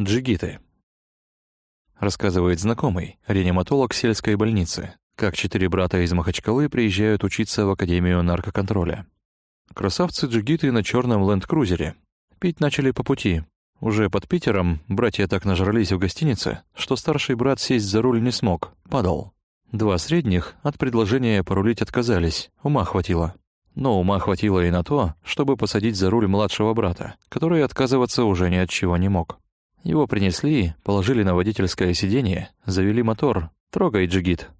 Джигиты. Рассказывает знакомый, реаниматолог сельской больницы, как четыре брата из Махачкалы приезжают учиться в Академию наркоконтроля. Красавцы-джигиты на черном ленд-крузере. Пить начали по пути. Уже под Питером братья так нажрались в гостинице, что старший брат сесть за руль не смог, падал. Два средних от предложения порулить отказались, ума хватило. Но ума хватило и на то, чтобы посадить за руль младшего брата, который отказываться уже ни от чего не мог. Его принесли, положили на водительское сиденье, завели мотор. Трогай, джигит.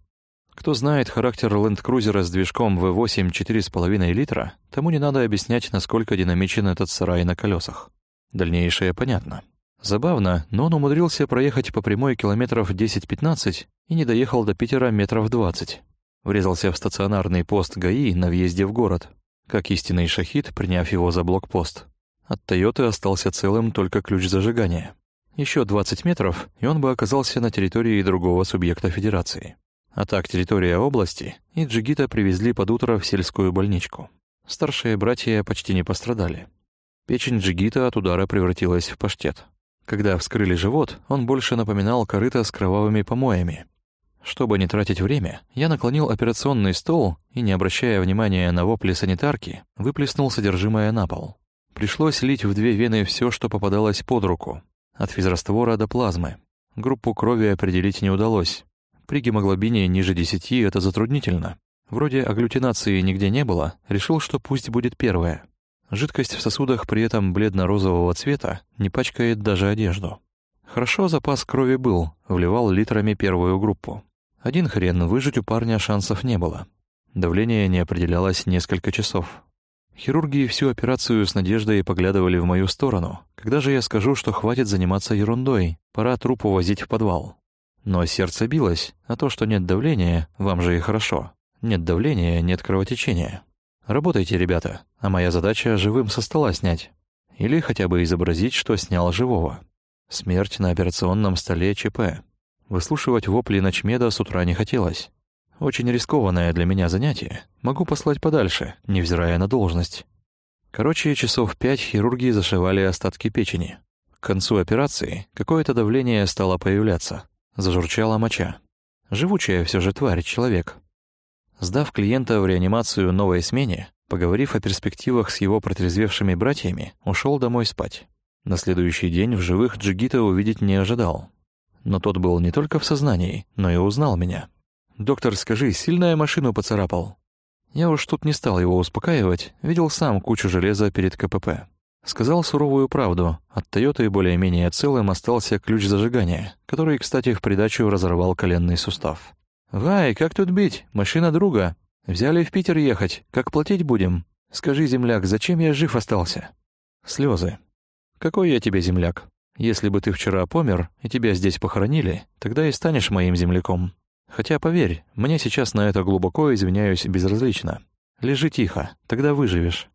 Кто знает характер ленд-крузера с движком V8 4,5 литра, тому не надо объяснять, насколько динамичен этот сарай на колесах. Дальнейшее понятно. Забавно, но он умудрился проехать по прямой километров 10-15 и не доехал до Питера метров 20. Врезался в стационарный пост ГАИ на въезде в город, как истинный шахид, приняв его за блокпост. От «Тойоты» остался целым только ключ зажигания. Еще 20 метров, и он бы оказался на территории другого субъекта Федерации. А так территория области, и Джигита привезли под утро в сельскую больничку. Старшие братья почти не пострадали. Печень Джигита от удара превратилась в паштет. Когда вскрыли живот, он больше напоминал корыто с кровавыми помоями. Чтобы не тратить время, я наклонил операционный стол и, не обращая внимания на вопли санитарки, выплеснул содержимое на пол. Пришлось лить в две вены все, что попадалось под руку, от физраствора до плазмы. Группу крови определить не удалось. При гемоглобине ниже 10 это затруднительно. Вроде агглютинации нигде не было, решил, что пусть будет первая. Жидкость в сосудах при этом бледно-розового цвета не пачкает даже одежду. Хорошо запас крови был, вливал литрами первую группу. Один хрен, выжить у парня шансов не было. Давление не определялось несколько часов. Хирурги всю операцию с надеждой поглядывали в мою сторону. Когда же я скажу, что хватит заниматься ерундой, пора труп увозить в подвал. Но сердце билось, а то, что нет давления, вам же и хорошо. Нет давления, нет кровотечения. Работайте, ребята, а моя задача — живым со стола снять. Или хотя бы изобразить, что снял живого. Смерть на операционном столе ЧП. Выслушивать вопли ночмеда с утра не хотелось. Очень рискованное для меня занятие. Могу послать подальше, невзирая на должность. Короче, часов пять хирурги зашивали остатки печени. К концу операции какое-то давление стало появляться. Зажурчала моча. Живучая все же тварь, человек. Сдав клиента в реанимацию новой смене, поговорив о перспективах с его протрезвевшими братьями, ушел домой спать. На следующий день в живых Джигита увидеть не ожидал. Но тот был не только в сознании, но и узнал меня. «Доктор, скажи, сильно я машину поцарапал?» Я уж тут не стал его успокаивать, видел сам кучу железа перед КПП. Сказал суровую правду, от «Тойоты» более-менее целым остался ключ зажигания, который, кстати, в придачу разорвал коленный сустав. «Вай, как тут бить? Машина друга. Взяли в Питер ехать, как платить будем? Скажи, земляк, зачем я жив остался?» Слезы. «Какой я тебе земляк? Если бы ты вчера помер, и тебя здесь похоронили, тогда и станешь моим земляком. Хотя, поверь, мне сейчас на это глубоко, извиняюсь, безразлично. Лежи тихо, тогда выживешь.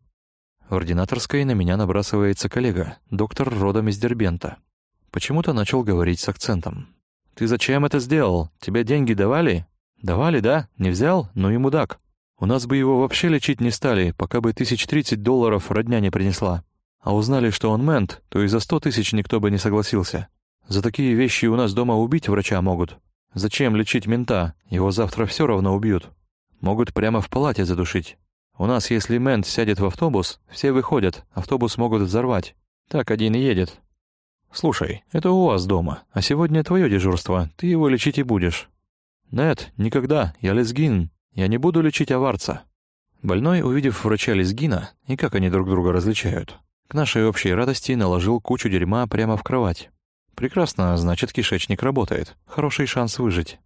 В ординаторской на меня набрасывается коллега, доктор родом из Дербента. Почему-то начал говорить с акцентом. «Ты зачем это сделал? Тебе деньги давали?» «Давали, да? Не взял? Ну и мудак. У нас бы его вообще лечить не стали, пока бы тысяч тридцать долларов родня не принесла. А узнали, что он мент, то и за сто тысяч никто бы не согласился. За такие вещи у нас дома убить врача могут. Зачем лечить мента? Его завтра все равно убьют. Могут прямо в палате задушить. У нас, если мент сядет в автобус, все выходят, автобус могут взорвать. Так один и едет. Слушай, это у вас дома, а сегодня твое дежурство, ты его лечить и будешь. Нет, никогда, я лезгин, я не буду лечить аварца. Больной, увидев врача лезгина, и как они друг друга различают, к нашей общей радости наложил кучу дерьма прямо в кровать. Прекрасно, значит, кишечник работает. Хороший шанс выжить.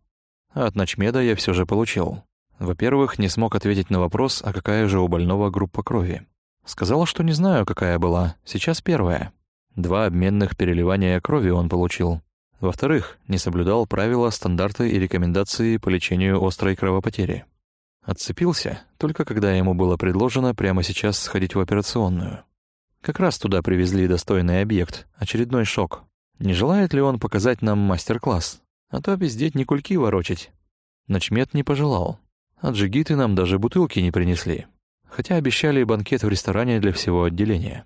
А от ночмеда я все же получил. Во-первых, не смог ответить на вопрос, а какая же у больного группа крови. Сказал, что не знаю, какая была. Сейчас первая. Два обменных переливания крови он получил. Во-вторых, не соблюдал правила, стандарты и рекомендации по лечению острой кровопотери. Отцепился, только когда ему было предложено прямо сейчас сходить в операционную. Как раз туда привезли достойный объект, очередной шок. Не желает ли он показать нам мастер-класс? А то бездеть не кульки ворочать. Ночмед не пожелал. А джигиты нам даже бутылки не принесли. Хотя обещали банкет в ресторане для всего отделения.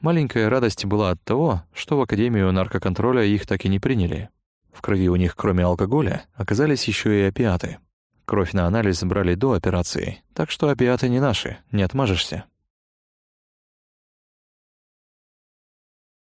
Маленькая радость была от того, что в Академию наркоконтроля их так и не приняли. В крови у них, кроме алкоголя, оказались еще и опиаты. Кровь на анализ брали до операции, так что опиаты не наши, не отмажешься.